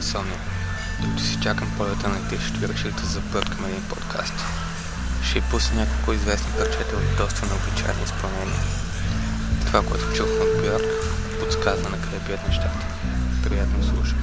инсомния. Докато си чакам полета на летището и реших да запъркам един подкаст. Ще ви пусна няколко известни парчета от доста необичайни изпълнения. Това, което чух от Бьорк, подсказва на къде бият нещата. Приятно слушане.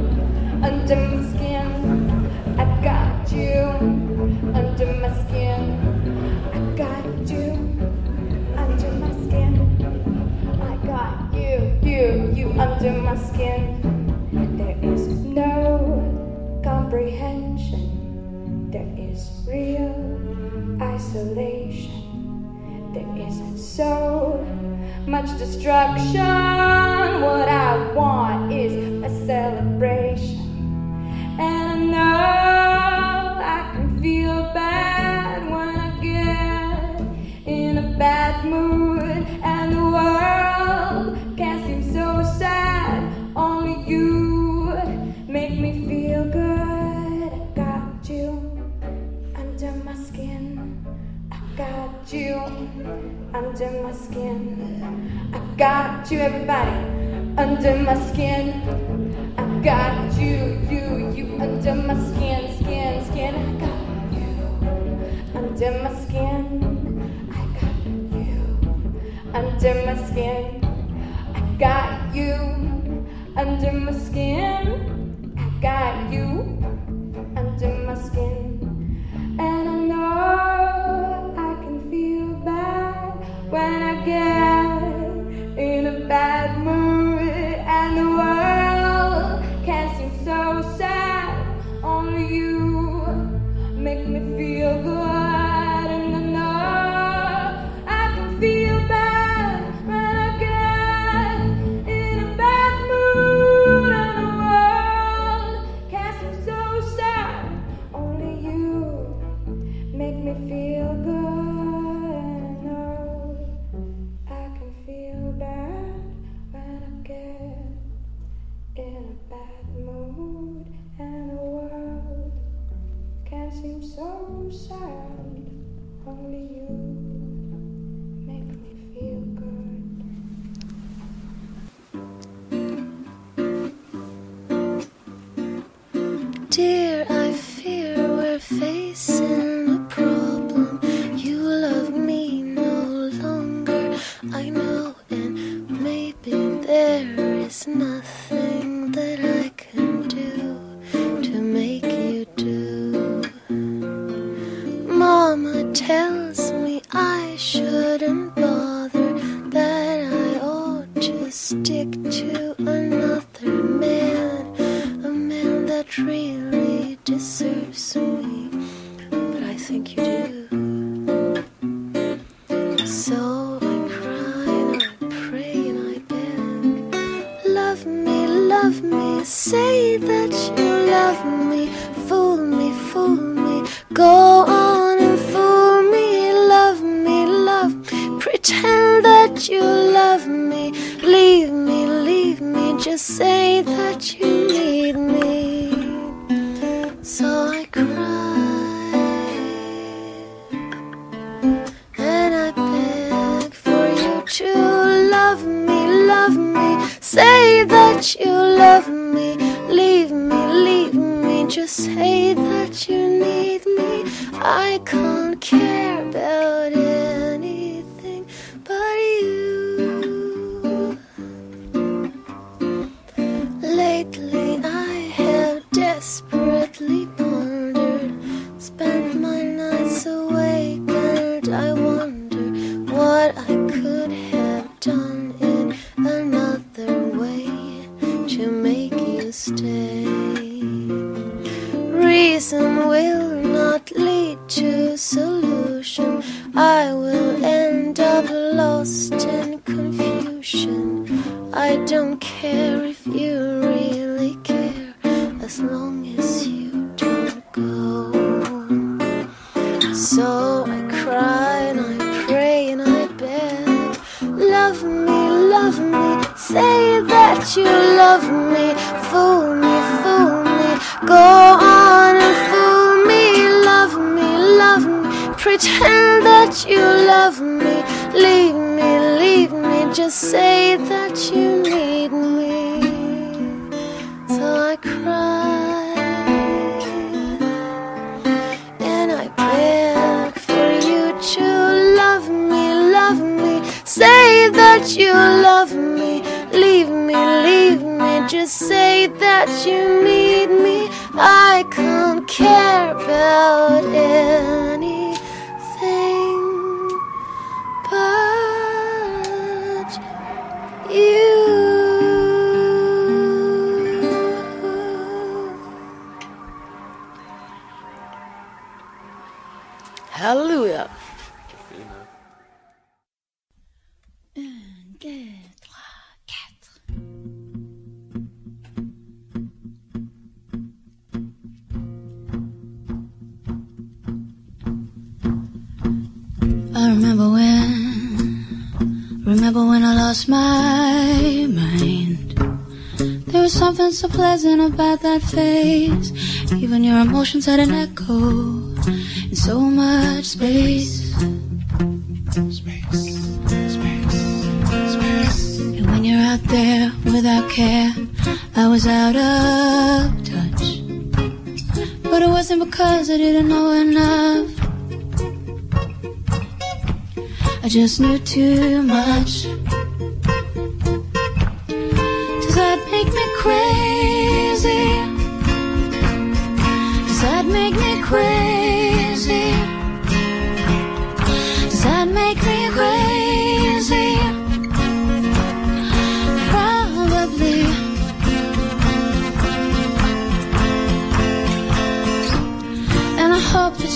under my skin. There is no comprehension. There is real isolation. There is so much destruction. What I want is a celebration. And I know I can feel bad when I get in a bad mood. under my skin. I got you, everybody, under my skin. I got you, you, you, under my skin, skin, skin. I got you under my skin. I got you under my skin. I got you under my skin. I got you. again. Thank you. Pretend that you love me. Leave me, leave me, just say that you need me. So I cry and I beg for you to love me, love me. Say that you love me, leave me, leave me. Just say that you need me. I can't care about anything Hallelujah. I remember when, remember when I lost my mind. There was something so pleasant about that face. Even your emotions had an echo in so much space. Space, space, space. And when you're out there without care, I was out of touch. But it wasn't because I didn't know enough. I just knew too much.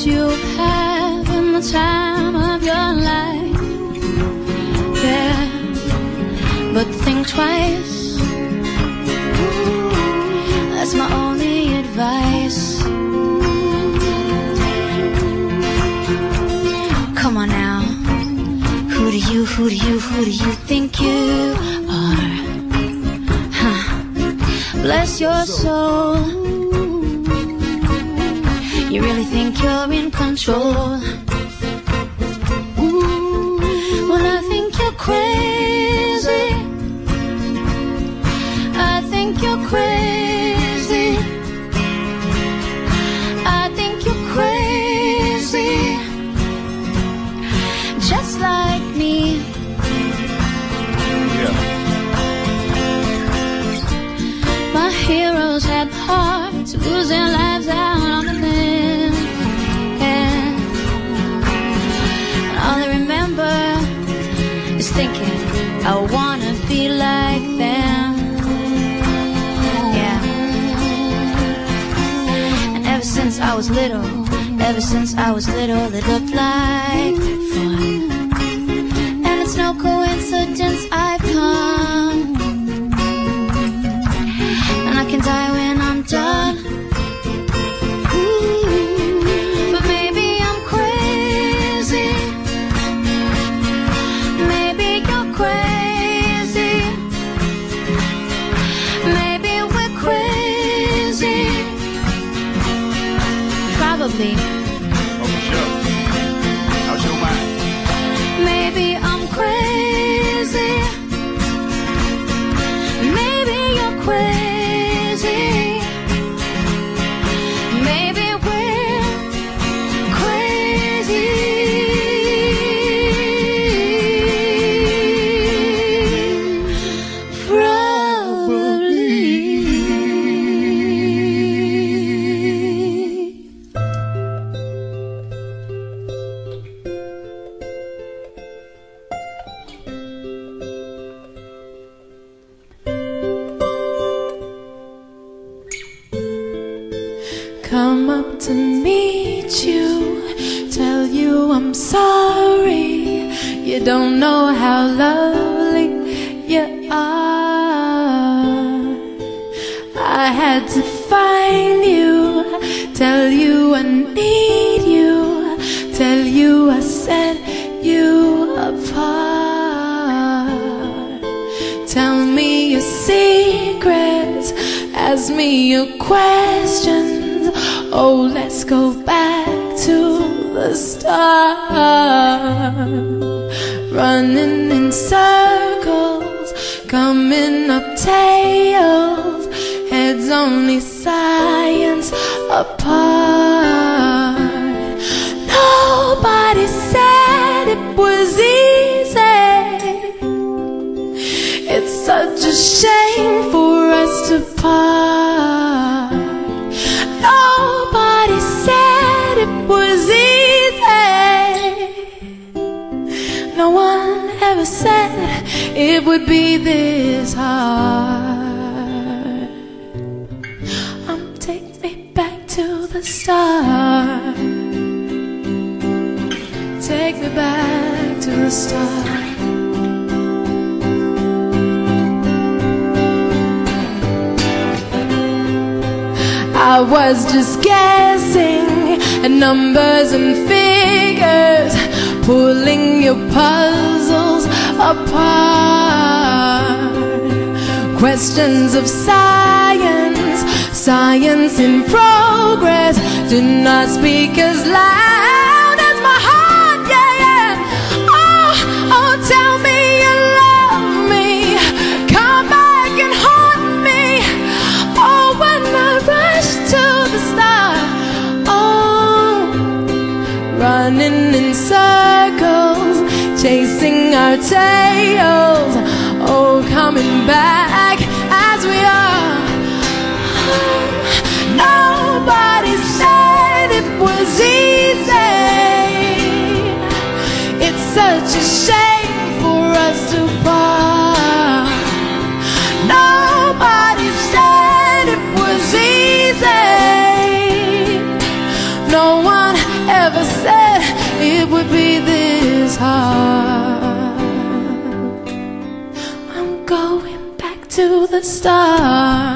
That you're having the time of your life. Yeah, but think twice. That's my only advice. Come on now. Who do you, who do you, who do you think you are? Huh. Bless your soul. You really think you're in control? Was little, ever since I was little, it looked like fun. And it's no coincidence I've come. questions. Oh, let's go back to the start. Running in circles, coming up tails, heads only science apart. Nobody said it was easy. It's such a shameful. never said it would be this hard. Um, take me back to the start. Take me back to the start. I was just guessing at numbers and figures pulling your puzzles apart. Questions of science, science in progress, do not speak as loud. chasing our tails. Oh, coming back as we are. Oh. the stars.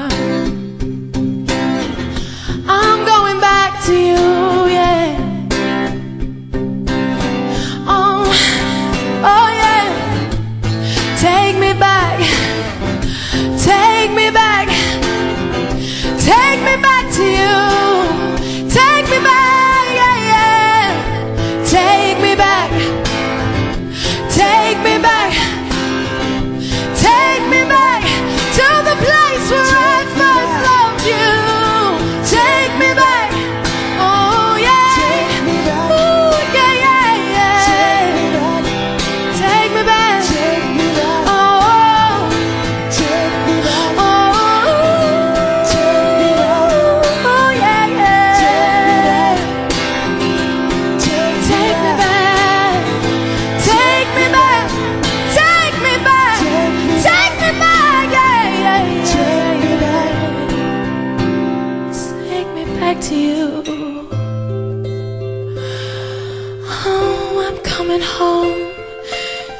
home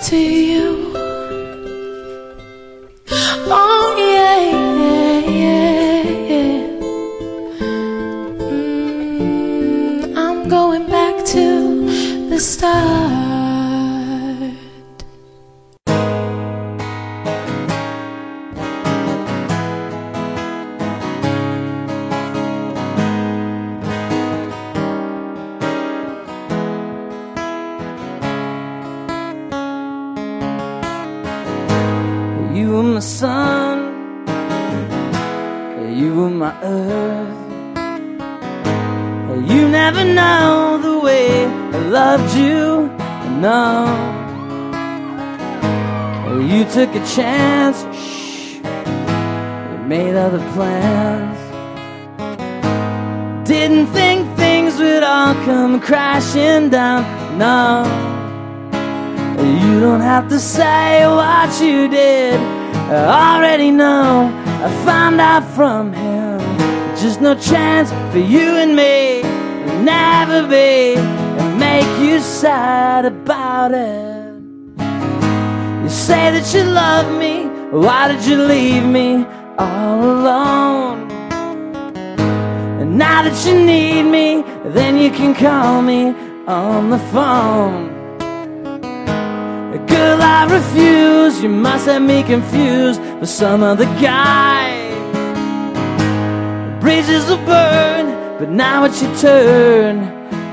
to you. A chance. Shh. You made other plans. Didn't think things would all come crashing down. No. You don't have to say what you did. I already know. I found out from him. Just no chance for you and me. Never be. And make you sad about it. You say that you love me. Why did you leave me all alone? And now that you need me, then you can call me on the phone. Girl, I refuse. You must have me confused with some other guy. Bridges will burn, but now it's your turn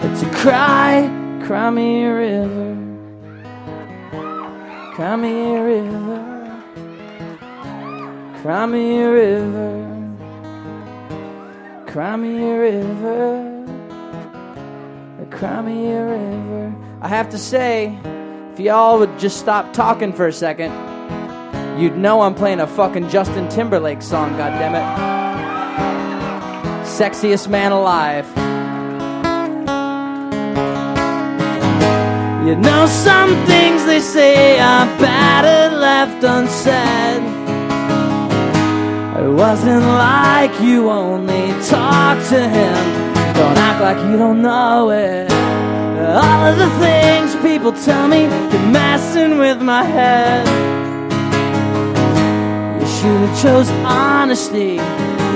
to cry. Cry me a river. Cry me a river. Cry me a river. Cry me a river. Cry me a river. I have to say, if y'all would just stop talking for a second, you'd know I'm playing a fucking Justin Timberlake song, goddammit. Sexiest man alive. You know, some things they say are better left unsaid. It wasn't like you only talked to him. Don't act like you don't know it. All of the things people tell me, you're messing with my head. You should have chose honesty.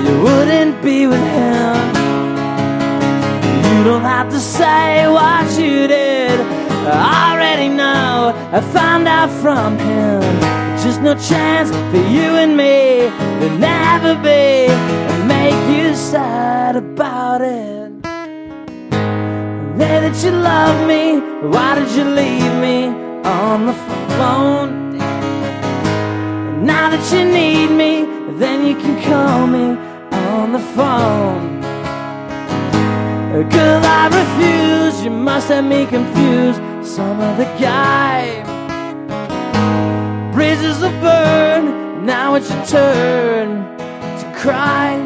You wouldn't be with him. You don't have to say what you did. I already know. I found out from him. Just no chance for you and me. There'll never be. And make you sad about it. Say that you love me. Why did you leave me on the phone? Now that you need me, then you can call me on the phone. Girl, I refuse. You must have me confused. Some other guy. Bridges will burn. Now it's your turn to cry.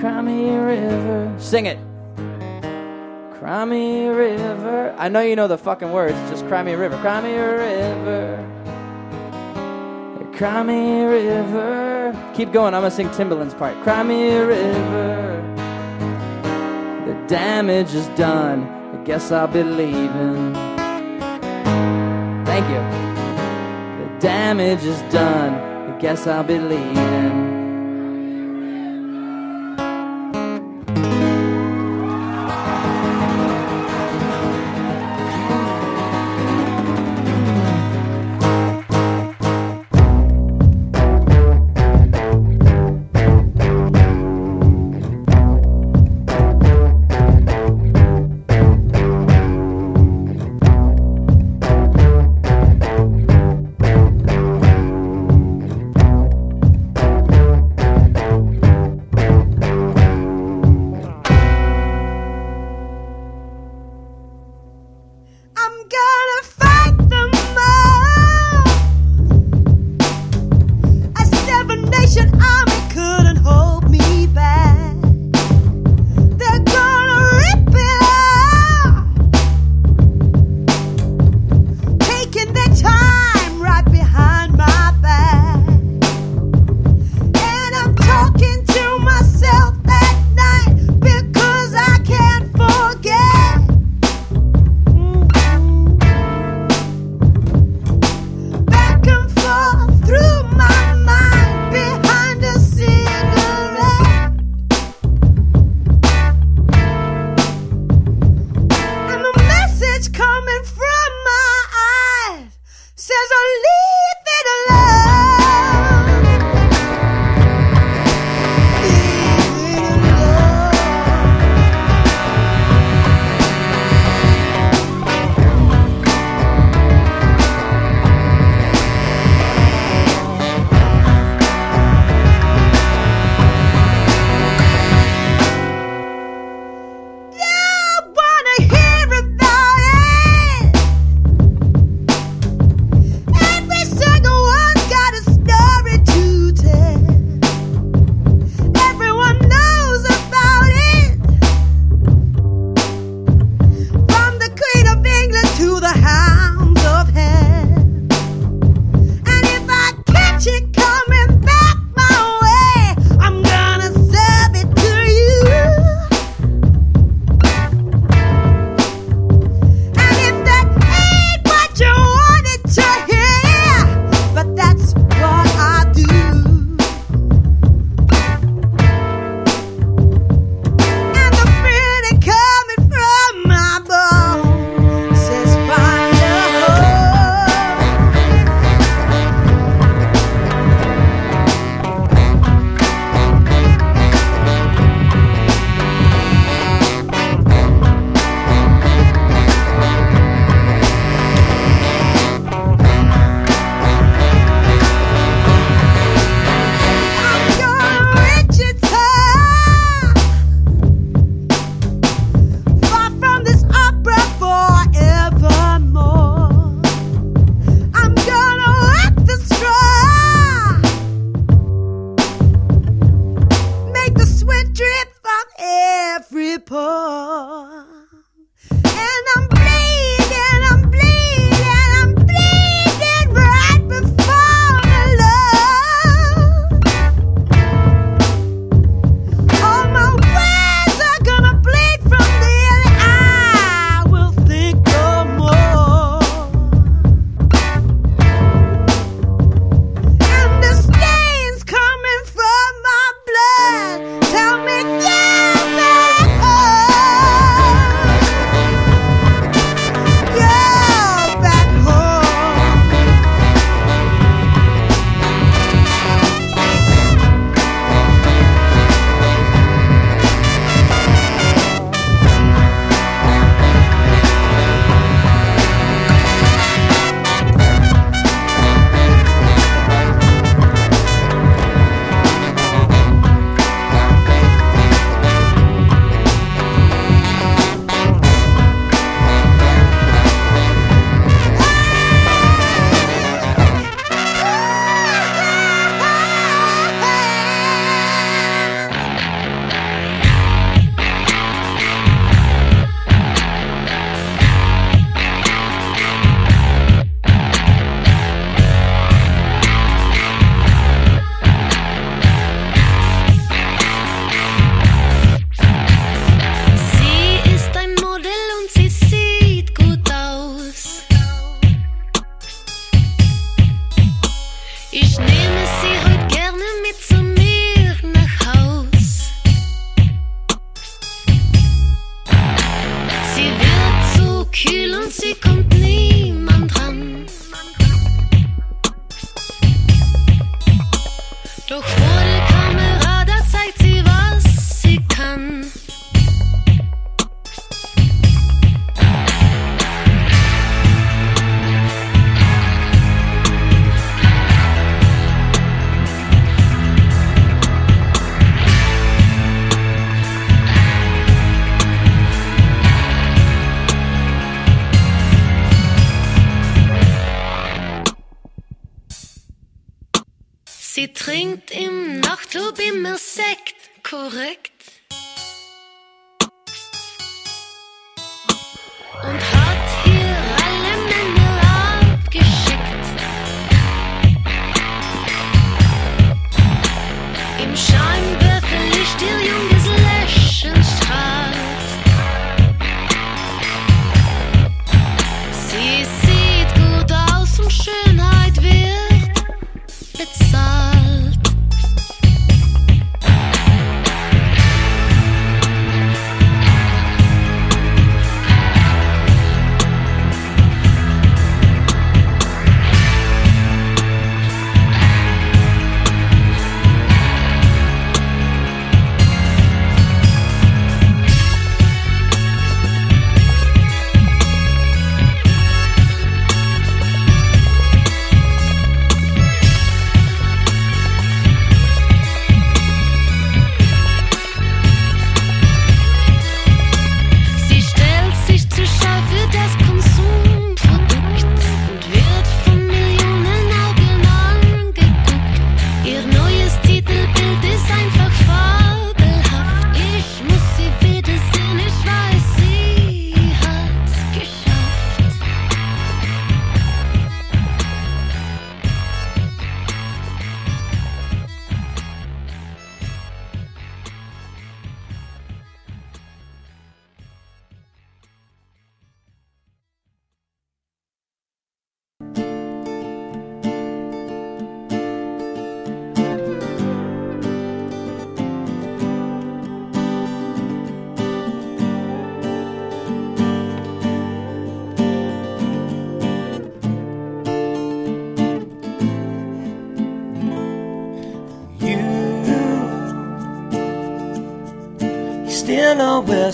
Cry me river. Sing it. Cry me river. I know you know the fucking words. Just cry me river. Cry me river. Cry me river. Keep going. I'm gonna sing Timbaland's part. Cry me river. The damage is done. I guess I'll be leaving. Thank you. The damage is done. I guess I'll be leaving.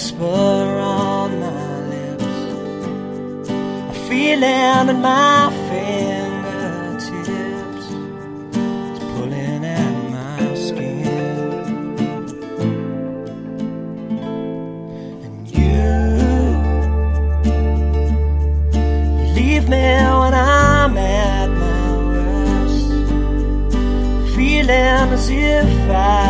whisper on my lips, a feeling it in my fingertips, it's pulling at my skin. And you, you leave me when I'm at my worst, feeling as if I.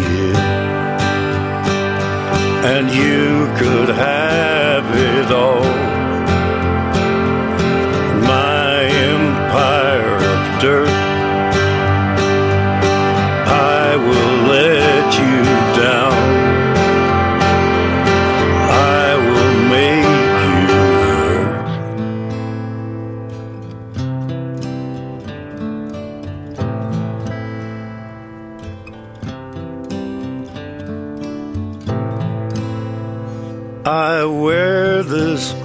And you could have it all. My empire of dirt.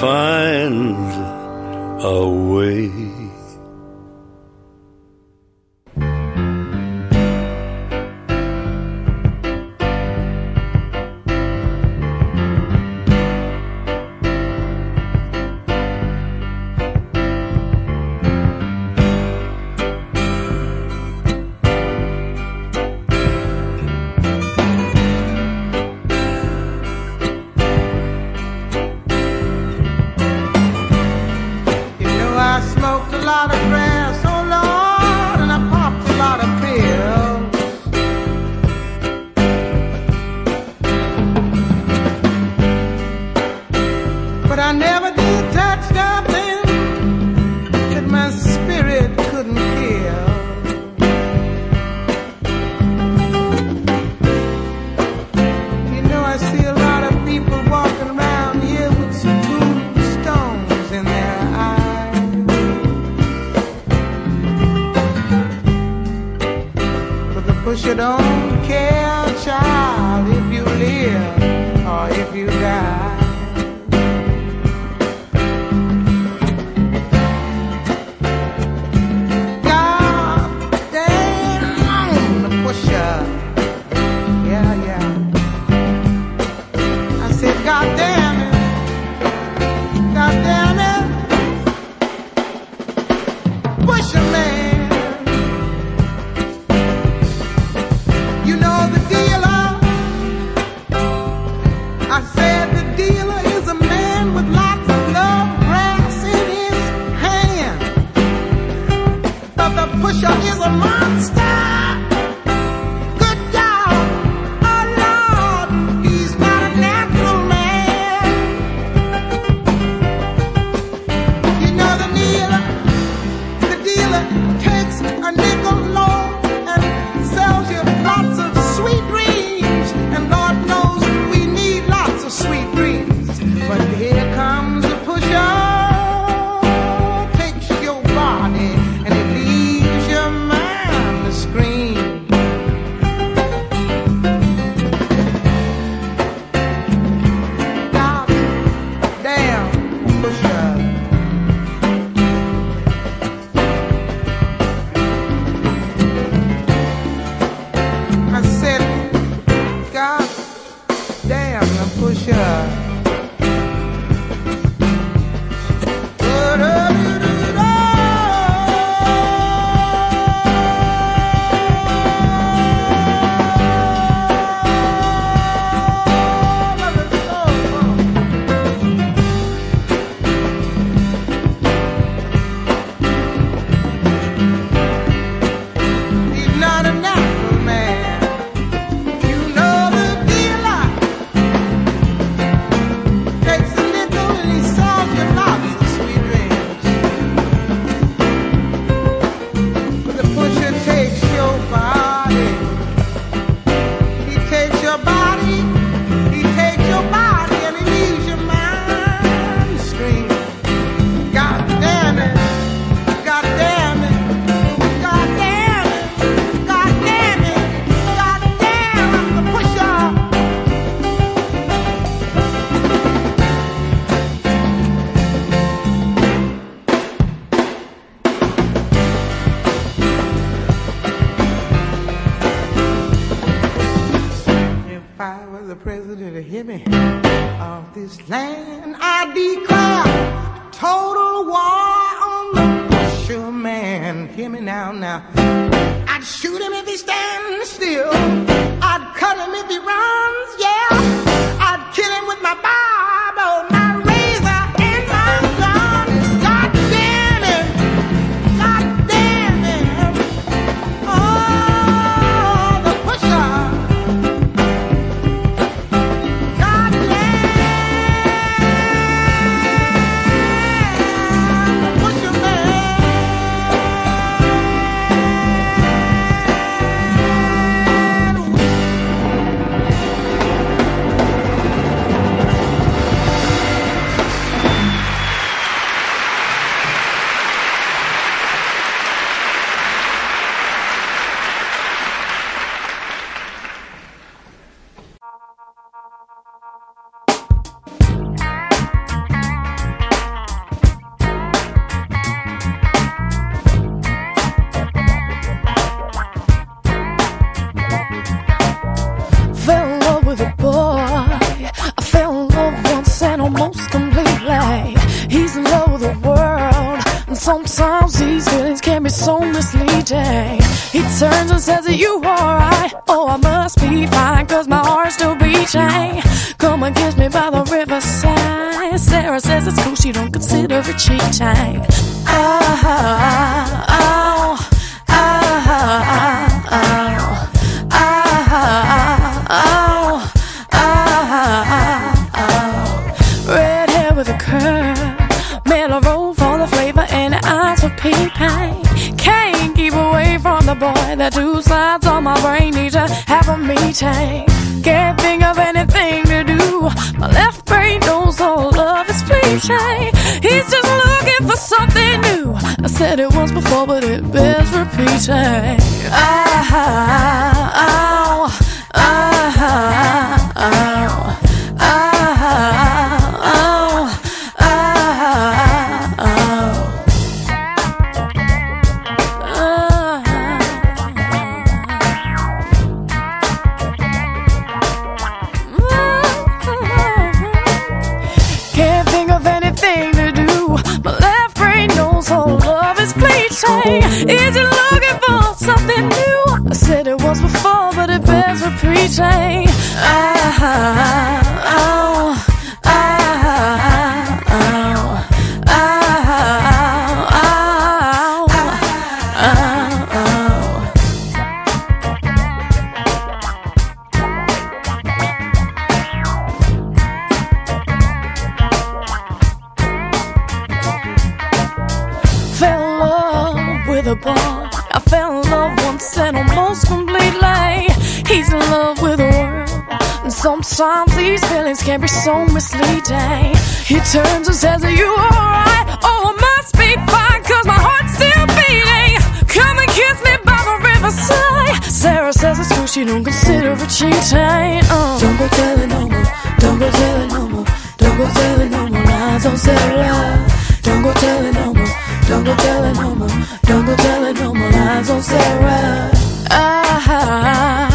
find a way. This land. I declare total war on the pusher man. Hear me now, now. I'd shoot him if he stands still. So misleading. He turns and says, Are you alright? Oh, I must be fine, cause my heart's still beating. Come and kiss me by the riverside. Sarah says it's cool, she don't consider it cheating. Oh, oh, oh, oh, oh. Oh, oh, oh, Red hair with a curl, mellow roll for the flavor, and eyes for peeping. Two sides on my brain need to have a meeting. Can't think of anything to do. My left brain knows all love is fleeting. He's just looking for something new. I said it once before, but it bears repeating. Oh, oh, boy. I fell in love once and almost completely. He's in love with the world. And sometimes these feelings can be so misleading. He turns and says, Are you alright? Oh, I must be fine, cause my heart's still beating. Come and kiss me by the riverside. Sarah says it's cool, she don't consider it cheating. Uh. Don't go telling no more, don't go telling no more, don't go telling no more lies on Sarah. Don't go telling no more, don't go telling no more, don't go telling no more lies on Sarah. Oh,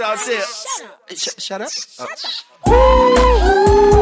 out there. Shut up. Shut up. Oh. Shut up.